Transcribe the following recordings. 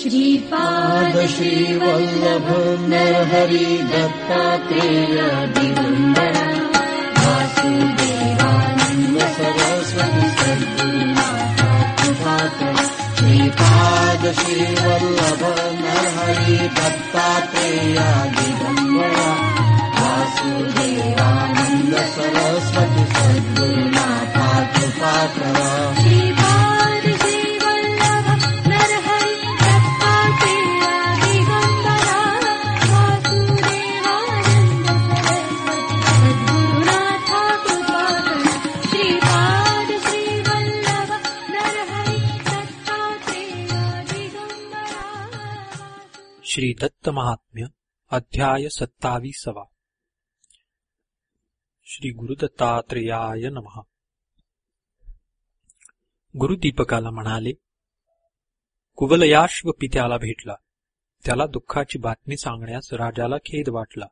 श्रीपाद श्रीवल्लभ नरहरि दत्तात्रेय दिगम्बर वासुदेवानन्द सरस्वती सद्गुरुनाथ कृपाकर श्रीपाद श्रीवल्लभ नरहरि दत्तात्रेय दिगम्बर वासुदेवानन्द सरस्वती सद्गुरुनाथ कृपाकर श्री दत्त महात्म्य अध्याय सत्तावीसवा। श्री गुरुदत्तात्रेयाय नमः। गुरुदीपकाला म्हणाले कुवलयाश्व पित्याला भेटला. त्याला दुःखाची बातमी सांगण्यास राजाला खेद वाटला.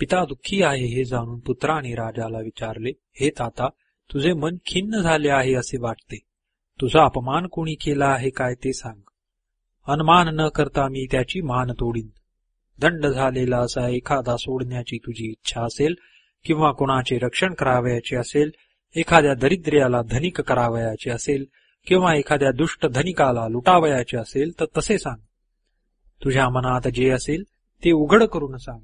पिता दुःखी आहे हे जाणून पुत्राने राजाला विचारले हे ताता तुझे मन खिन्न झाले आहे असे वाटते. तुझा अपमान कोणी केला आहे काय ते सांग. अनुमान न करता मी त्याची मान तोडीन. दंड झालेला असा एखादा सोडण्याची तुझी इच्छा असेल किंवा कोणाचे रक्षण करावयाचे असेल एखाद्या दरिद्र्याला धनिक करावयाचे असेल किंवा एखाद्या दुष्ट धनिकाला लुटावयाचे असेल तर तसे सांग. तुझ्या मनात जे असेल ते उघड करून सांग.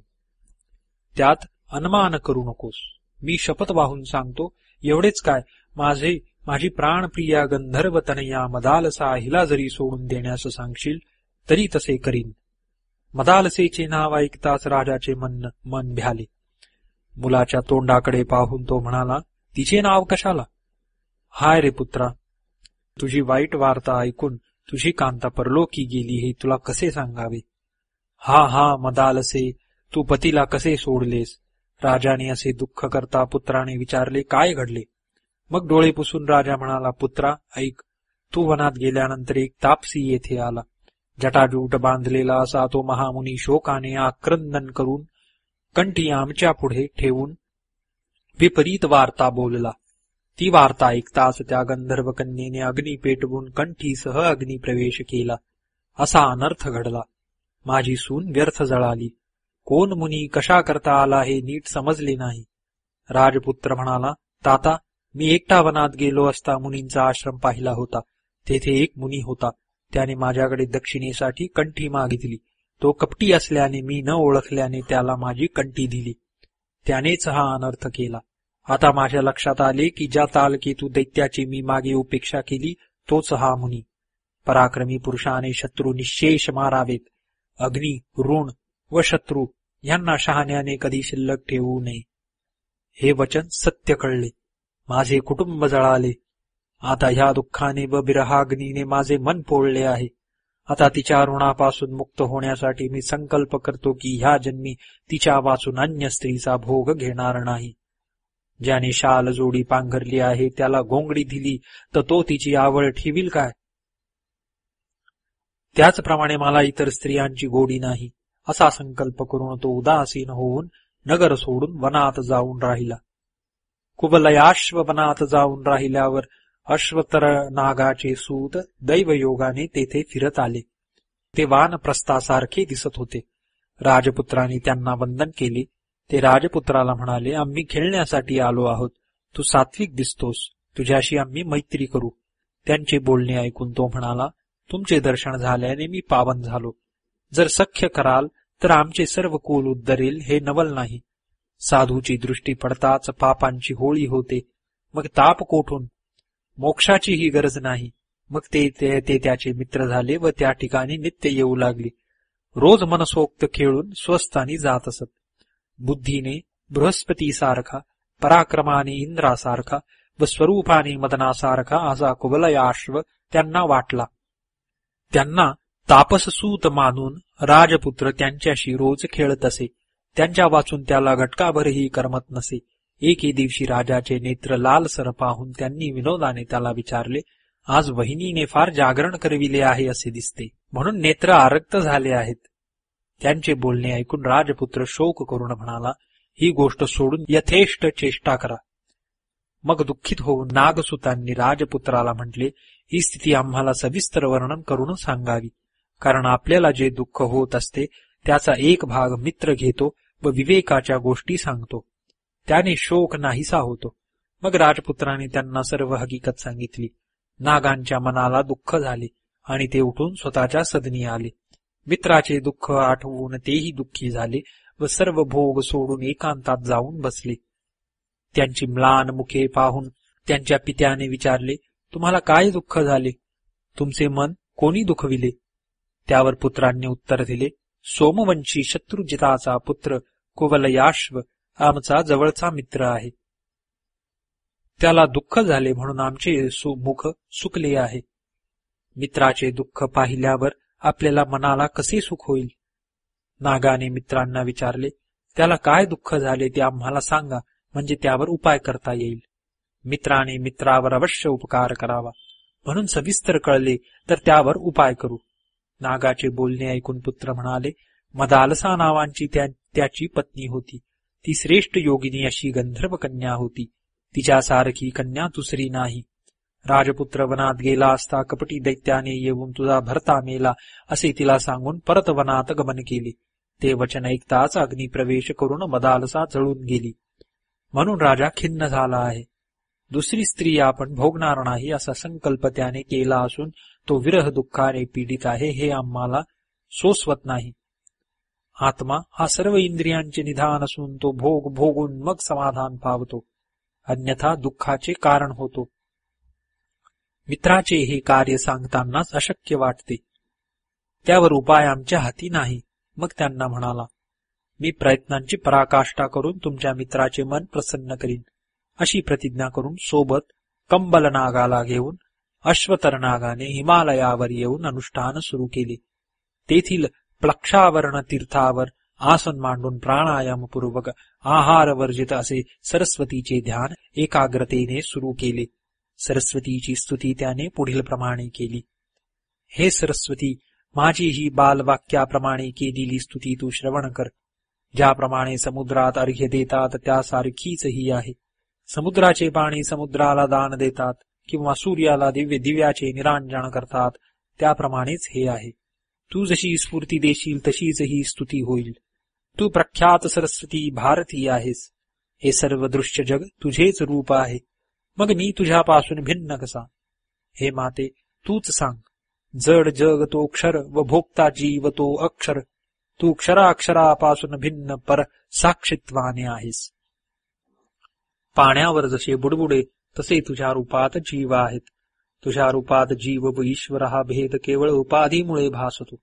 त्यात अनमान करू नकोस. मी शपथ वाहून सांगतो एवढेच काय माझे माझी प्राणप्रिया गंधर्व तनया मदालसा हिला जरी सोडून देण्यास सांगशील तरी तसे करीन. मदालसेचे नाव ऐकताच राजाचे मन मन भ्याले. मुलाच्या तोंडाकडे पाहून तो म्हणाला तिचे नाव कशाला? हाय रे पुत्रा तुझी वाईट वार्ता ऐकून तुझी कांता परलोकी गेली हे तुला कसे सांगावे? हा हा मदालसे तू पतीला कसे सोडलेस? राजाने असे दुःख करता पुत्राने विचारले काय घडले? मग डोळे पुसून राजा म्हणाला पुत्रा ऐक. तू वनात गेल्यानंतर एक तापसी येथे आला. जटाजूट बांधलेला असा तो महामुनी शोकाने आक्रंदन करून कंठी आमच्या पुढे ठेवून विपरीत वार्ता बोलला. ती वार्ता ऐकताच त्या गंधर्व कन्येने अग्नी पेटवून कंठीसह अग्नी प्रवेश केला. असा अनर्थ घडला. माझी सून व्यर्थ जळाली. कोण मुनी कशा करता आला हे नीट समजले नाही. राजपुत्र म्हणाला ताता मी एकटा वनात गेलो असता मुनींचा आश्रम पाहिला होता. तेथे एक मुनी होता. त्याने माझ्याकडे दक्षिणेसाठी कंठी मागितली. तो कपटी असल्याने मी न ओळखल्याने त्याला माझी कंठी दिली. त्यानेच हा अनर्थ केला. आता माझ्या लक्षात आले की ज्या तालकेतू दैत्याची मी मागे उपेक्षा केली तोच हा मुनी. पराक्रमी पुरुषाने शत्रू निशेष मारावेत. अग्नी ऋण व शत्रू यांना शहाण्याने कधी शिल्लक ठेवू नये. हे वचन सत्य कळले. माझे कुटुंब जळाले. आता ह्या दुःखाने व बिरहाग्नीने माझे मन पोळले आहे. आता तिच्या ऋणापासून मुक्त होण्यासाठी मी संकल्प करतो की ह्या जन्मी तिच्या वाचून अन्य स्त्रीचा भोग घेणार नाही. ज्याने शाल जोडी पांघरली आहे त्याला गोंगडी दिली तर तो तिची आवड ठेवील काय? त्याचप्रमाणे मला इतर स्त्रियांची गोडी नाही असा संकल्प करून तो उदासीन होऊन नगर सोडून वनात जाऊन राहिला. कुबलयाश्ववनात जाऊन राहिल्यावर अश्वतर नागाचे सूत दैवयोगाने तेथे फिरत आले. ते वानप्रस्थासारखे दिसत होते. राजपुत्रांनी त्यांना वंदन केले. ते राजपुत्राला म्हणाले आम्ही खेळण्यासाठी आलो आहोत. तू सात्विक दिसतोस. तुझ्याशी आम्ही मैत्री करू. त्यांचे बोलणे ऐकून तो म्हणाला तुमचे दर्शन झाल्याने मी पावन झालो. जर सख्य कराल तर आमचे सर्व कुल उद्धरेल हे नवल नाही. साधूची दृष्टी पडताच पापांची होळी होते. मग ताप कोठून? मोक्षाचीही गरज नाही. मग ते ते ते त्याचे मित्र झाले व त्या ठिकाणी नित्य येऊ लागले. रोज मनसोक्त खेळून स्वस्थानी जात असत बुद्धीने बृहस्पतीसारखा पराक्रमाने इंद्रासारखा व स्वरूपाने मदनासारखा असा कुबलयाश्व त्यांना वाटला. त्यांना तापससूत मानून राजपुत्र त्यांच्याशी रोज खेळत असे. त्यांच्या वाचून त्याला घटकाभरही करमत नसे. एके दिवशी राजाचे नेत्र लालसर पाहून त्यांनी विनोदाने त्याला विचारले आज वहिनीने फार जागरण करविले आहे असे दिसते. म्हणून नेत्र आरक्त झाले आहेत. त्यांचे बोलणे ऐकून राजपुत्र शोक करून म्हणाला ही गोष्ट सोडून यथेष्ट चेष्टा करा. मग दुःखित होऊन नागसुतांनी राजपुत्राला म्हटले ही स्थिती आम्हाला सविस्तर वर्णन करून सांगावी. कारण आपल्याला जे दुःख होत असते त्याचा एक भाग मित्र घेतो व विवेकाच्या गोष्टी सांगतो. त्याने शोक नाहीसा होतो. मग राजपुत्राने त्यांना सर्व हकीकत सांगितली. नागांच्या मनाला दुःख झाले आणि ते उठून स्वतःच्या सदनी आले. मित्राचे दुःख आठवून तेही दुःखी झाले व सर्व भोग सोडून एकांतात जाऊन बसले. त्यांची म्लान मुखे पाहून त्यांच्या पित्याने विचारले तुम्हाला काय दुःख झाले? तुमचे मन कोणी दुखविले? त्यावर पुत्रांनी उत्तर दिले सोमवंशी शत्रुजिताचा पुत्र कुवलयाश्व आमचा जवळचा मित्र आहे. त्याला दुःख झाले म्हणून आमचे मुख सुकले आहे. मित्राचे दुःख पाहिल्यावर आपल्याला मनाला कसे सुख होईल? नागाने मित्रांना विचारले त्याला काय दुःख झाले ते आम्हाला सांगा म्हणजे त्यावर उपाय करता येईल. मित्राने मित्रावर अवश्य उपकार करावा. म्हणून सविस्तर कळले तर त्यावर उपाय करू. नागाचे बोलणे ऐकून पुत्र म्हणाले मदालसा नावांची त्या- त्याची पत्नी होती. ती श्रेष्ठ योगिनी अशी गंधर्व कन्या होती. तिच्यासारखी कन्या दुसरी नाही. राजपुत्र वनात गेला असता कपटी दैत्याने येऊन तुझा भरता मेला असे तिला सांगून परत वनात गमन केले. ते वचन ऐकताच अग्निप्रवेश करून मदालसा जळून गेली. म्हणून राजा खिन्न झाला आहे. दुसरी स्त्री आपण भोगणार नाही असा संकल्प त्याने केला असून तो विरह दुःखाने पीडित आहे हे आम्हाला सोसवत नाही. आत्मा हा सर्व इंद्रियांचे निधान असून तो भोग भोगून मग समाधान पावतो अन्यथा दुःखाचे कारण होतो. मित्राचे हे कार्य सांगतानाच अशक्य वाटते. त्यावर उपाय आमच्या हाती नाही मग त्यांना म्हणाला मी प्रयत्नांची पराकाष्ठा करून तुमच्या मित्राचे मन प्रसन्न करीन. अशी प्रतिज्ञा करून सोबत कंबलनागाला घेऊन अश्वतरनागाने हिमालयावर येऊन अनुष्ठान सुरू केले. तेथील प्लक्षावरण तीर्थावर आसन मांडून प्राणायामपूर्वक आहार वर्जित असे सरस्वतीचे ध्यान एकाग्रतेने सुरू केले. सरस्वतीची स्तुती त्याने पुढील प्रमाणे केली. हे सरस्वती माझी ही बालवाक्याप्रमाणे केलेली स्तुती तू श्रवण कर. ज्याप्रमाणे समुद्रात अर्घ्य देतात त्यासारखीच ही आहे. समुद्राचे पाणी समुद्राला दान देतात किंवा सूर्याला दिव्य दिव्याचे निरांजन करतात त्याप्रमाणेच हे आहे. तू जशी स्फूर्ती देशील तशीच ही स्तुती होईल. तू प्रख्यात सरस्वती भारती आहेस. हे सर्व दृश्य जग तुझेच रूप आहे. मग मी तुझ्यापासून भिन्न कसा? हे माते तूच सांग. जड जग तो क्षर व भोक्ता जीव तो अक्षर. तू क्षराक्षरापासून भिन्न पर साक्षित्वाने आहेस. पाण्यावर जसे बुडबुडे तसे तुझ्या रूपात जीव आहेत. तुझ्या रूपात जीव व ईश्वर हा भेद केवळ उपाधीमुळे भासतो.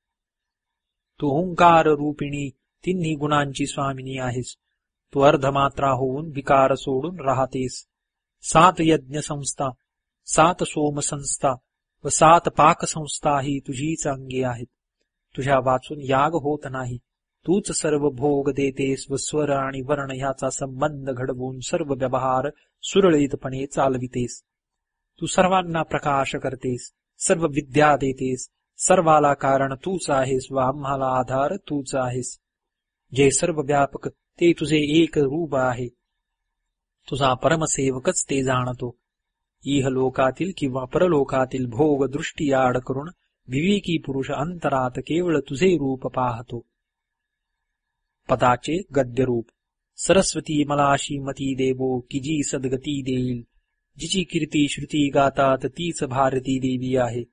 तू हुंकार रूपिणी तिन्ही गुणांची स्वामिनी आहेस. तू अर्धमात्रा होऊन विकार सोडून राहतेस. सात यज्ञ संस्था सात सोम संस्था व सात पाक संस्था ही तुझीच अंगी आहेत. तुझ्या वाचून याग होत नाही. तूच सर्व भोग देतेस व स्वर आणि वर्ण ह्याचा संबंध घडवून सर्व व्यवहार सुरळीतपणे चालवितेस. तू सर्वांना प्रकाश करतेस सर्व विद्या देतेस सर्वाला कारण तूच आहेस व आम्हाला आधार तूच आहेस. जे सर्व व्यापक ते तुझे एक रूप आहे. तुझा परमसेवकच ते जाणतो. इह लोकातील किंवा परलोकातील भोग दृष्टी आड करून विवेकी पुरुष अंतरात केवळ तुझे रूप पाहतो. पदाचे गद्यरूप। सरस्वती मला अशी मती देवो की जी सद्गती देईल। जिची कीर्ती श्रुती गातात तीच भारती देवी आहे।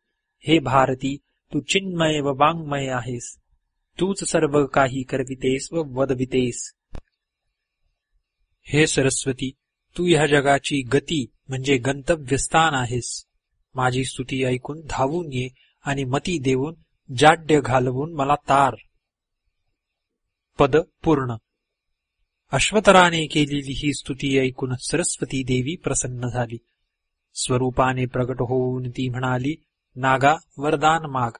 हे भारती तू चिन्मय व वाङ्मय आहेस। तूच सर्व काही करवितेस व वदवितेस। हे सरस्वती तू ह्या जगाची गती म्हणजे गंतव्यस्थान आहेस। माझी स्तुती ऐकून धावून ये आणि मती देऊन जाड्य घालवून मला तार। पद पूर्ण. अश्वतराने केलेली ही स्तुती ऐकून सरस्वती देवी प्रसन्न झाली. स्वरूपाने प्रगट होऊन ती म्हणाली नागा वरदान माग.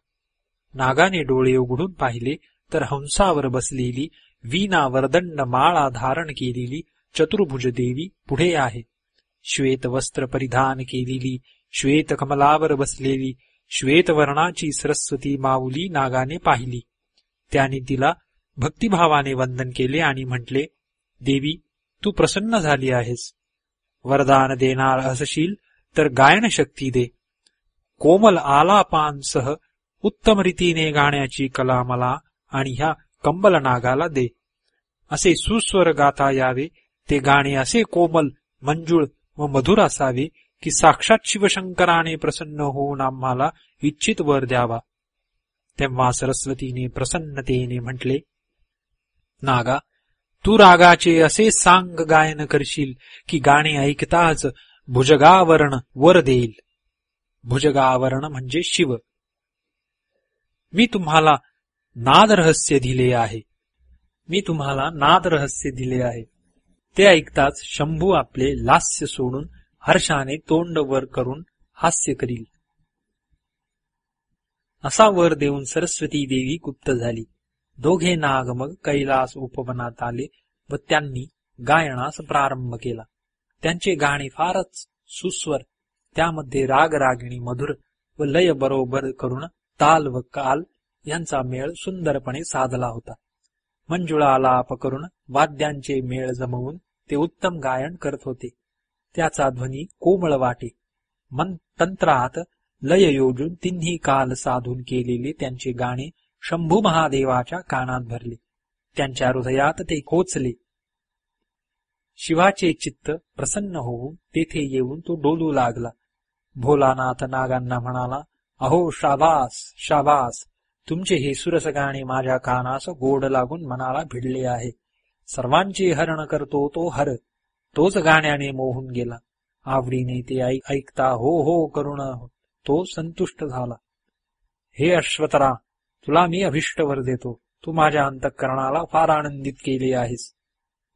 नागाने डोळे उघडून पाहिले तर हंसावर बसलेली वीणा वरदंड माळा धारण केलेली चतुर्भुज देवी पुढे आहे. श्वेत वस्त्र परिधान केलेली श्वेत कमलावर बसलेली श्वेत वर्णाची सरस्वती माऊली नागाने पाहिली. त्याने तिला भक्तिभावाने वंदन केले आणि म्हटले देवी तू प्रसन्न झाली आहेस. वरदान देणार असशील तर गायन शक्ती दे. कोमल आलापांसह उत्तम रीतीने गाण्याची कला मला आणि ह्या कंबल नागाला दे. असे सुस्वर गाता यावे ते गाणे असे कोमल मंजूळ व मधुर असावे की साक्षात शिवशंकराने प्रसन्न होऊन आम्हाला इच्छित वर द्यावा. तेव्हा सरस्वतीने प्रसन्नतेने म्हटले नागा तू रागाचे असे सांग गायन करशील की गाणे ऐकताच भुजगावरण वर देईल. भुजगावरण म्हणजे शिव. मी तुम्हाला नाद रहस्य दिले आहे. मी तुम्हाला नाद रहस्य दिले आहे. ते ऐकताच शंभू आपले लास्य सोडून हर्षाने तोंड वर करून हास्य करील. असा वर देऊन सरस्वती देवी गुप्त झाली. दोघे नाग मग कैलास उपवनात आले व त्यांनी गायनास प्रारंभ केला. त्यांचे गाणे फारच सुस्वर त्यामध्ये राग रागिणी मधुर व लय बरोबर करून ताल व काल यांचा मेळ सुंदरपणे साधला होता. मंजुळा आलाप करून वाद्यांचे मेळ जमवून ते उत्तम गायन करत होते. त्याचा ध्वनी कोमळ वाटे. मन तंत्रात लय योजून तिन्ही काल साधून केलेले त्यांचे गाणे शंभू महादेवाच्या कानात भरले. त्यांच्या हृदयात ते खोचले शिवाचे चित्त प्रसन्न होऊन तेथे येऊन तो डोलू लागला. भोलानाथ नागांना म्हणाला अहो शाबास शाबास. तुमचे हे सुरस गाणे माझ्या कानास गोड लागून मनाला भिडले आहे. सर्वांचे हरण करतो तो हर. तोच गाण्याने मोहून गेला. आवडीने ते ऐक ऐकता हो हो करुण. तो संतुष्ट झाला. हे अश्वतरा तुला मी अभिष्टवर देतो. तू माझ्या अंतःकरणाला फार आनंदित केले आहेस.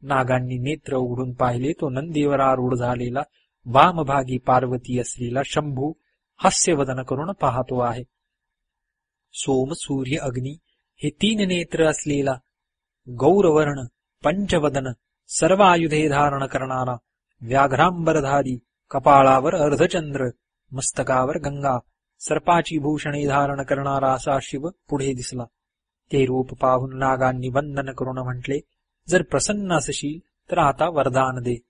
नागांनी नेत्र उघडून पाहिले तो नंदीवर आरूढ झालेला वामभागी पार्वती असलेला शंभू हास्यवदन करून पाहतो आहे. सोम सूर्य अग्नी हे तीन नेत्र असलेला गौरवर्ण पंचवदन सर्व आयुधे धारण करणारा व्याघ्रांबरधारी कपाळावर अर्धचंद्र मस्तकावर गंगा सर्पाची भूषणे धारण करणारा असा शिव पुढे दिसला. ते रूप पाहून नागांनी वंदन करून म्हटले जर प्रसन्न असशील तर आता वरदान दे.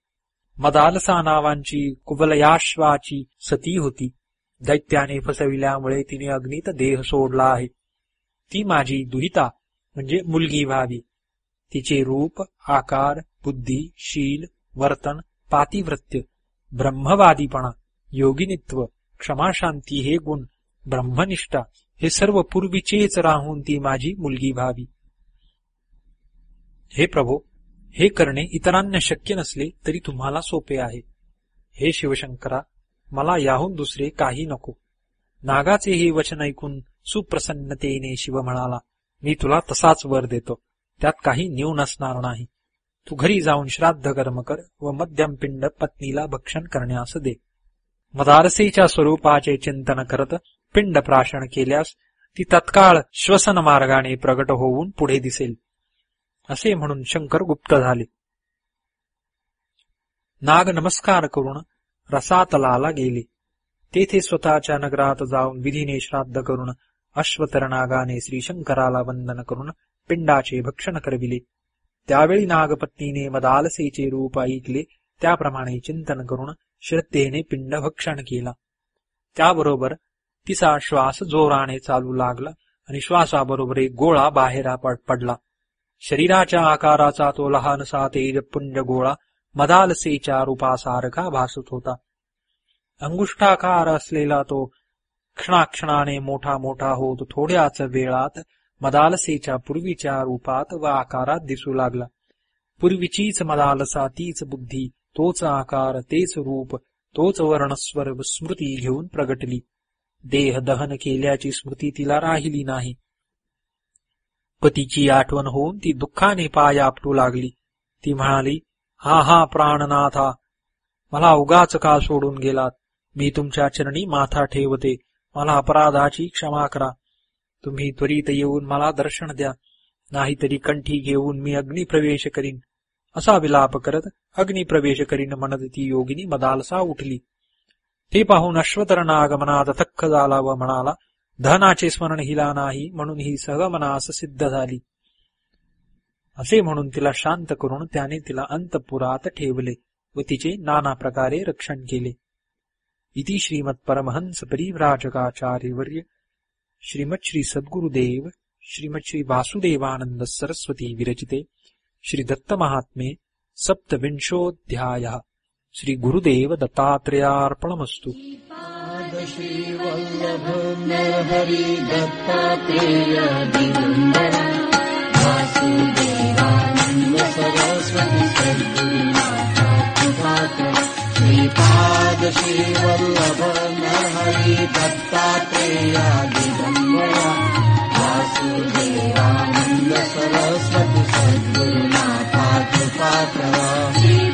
मदालसा नावांची कुबलयाश्वाची सती होती. दैत्याने फसविल्यामुळे तिने अग्नीत देह सोडला आहे. ती माझी दुहिता म्हणजे मुलगी व्हावी. तिचे रूप आकार बुद्धी शील वर्तन पातिवृत्य ब्रह्मवादीपणा योगिनित्व क्षमाशांती हे गुण ब्रह्मनिष्ठा हे सर्व पूर्वीचेच राहून ती माझी मुलगी व्हावी. हे प्रभो हे करणे इतरांना शक्य नसले तरी तुम्हाला सोपे आहे. हे शिवशंकरा मला याहून दुसरे काही नको. नागाचे हे वचन ऐकून सुप्रसन्नतेने शिव म्हणाला मी तुला तसाच वर देतो त्यात काही न्यून असणार नाही. तू घरी जाऊन श्राद्ध कर्म कर व मध्यम पिंड पत्नीला भक्षण करण्यास दे. मदारसीच्या स्वरूपाचे चिंतन करत पिंड प्राशन केल्यास ती तत्काळ श्वसन मार्गाने प्रगट होऊन पुढे दिसेल. असे म्हणून शंकर गुप्त झाले. नाग नमस्कार करून रसातलाला गेले. तेथे स्वतःच्या नगरात जाऊन विधीने श्राद्ध करून अश्वतर नागाने श्रीशंकराला वंदन करून पिंडाचे भक्षण करविले. त्यावेळी नागपत्नीने मदालसेचे रूप ऐकले. त्याप्रमाणे चिंतन करून श्रद्धेने पिंड भक्षण केला. त्याबरोबर तिचा श्वास जोराने चालू लागला आणि श्वासाबरोबर एक गोळा बाहेर पडला. शरीराच्या आकाराचा तो लहानसा तेजपुंज गोळा मदालसेच्या रूपासारखा भासत होता. अंगुष्ठाकार असलेला तो क्षणाक्षणाने मोठा मोठा होत थोड्याच वेळात मदालसेच्या पूर्वीच्या रूपात व आकारात दिसू लागला. पूर्वीचीच मदालसा तीच बुद्धी तोच आकार तेच रूप तोच वर्णस्वर स्मृती घेऊन प्रगटली. देह दहन केल्याची स्मृती तिला राहिली नाही. पतीची आठवण होऊन ती दुःखाने पाय आपटू लागली. ती म्हणाली हा हा प्राणनाथा मला उगाच का सोडून गेलात. मी तुमच्या चरणी माथा ठेवते. मला अपराधाची क्षमा करा. तुम्ही त्वरित येऊन मला दर्शन द्या. नाहीतरी कंठी घेऊन मी अग्निप्रवेश करीन. असा विलाप करत अग्निप्रवेश करीन म्हणत ती योगिनी मदालसा उठली. ते पाहून अश्वतर थक्क झाला व म्हणाला धनाचे स्मरण हिला नाही म्हणून ही सहगमनास सिद्ध झाली. असे म्हणून तिला शांत करून त्याने तिला अंतपुरात ठेवले व तिचे नाना प्रकारे रक्षण केले. इति श्रीमत्परमहंस परिव्राजकाचार्यवर्य श्रीमत श्री सद्गुरुदेव श्रीमत श्री वासुदेवानंद सरस्वती विरचिते श्री दत्त महात्मे सप्तविंशोऽध्यायः। श्री गुरुदेव दत्तात्रेयार्पणमस्तु। श्रीवल्लभ नरहरि दत्तात्रेय दिगम्बर वासुदेवानन्द सरस्वती सद्गुरुनाथा कृपाकर श्रीपाद श्रीवल्लभ नरहरि दत्तात्रेय दिगम्बर वासुदेवानन्द सरस्वती सद्गुरु। कृपाकर श्री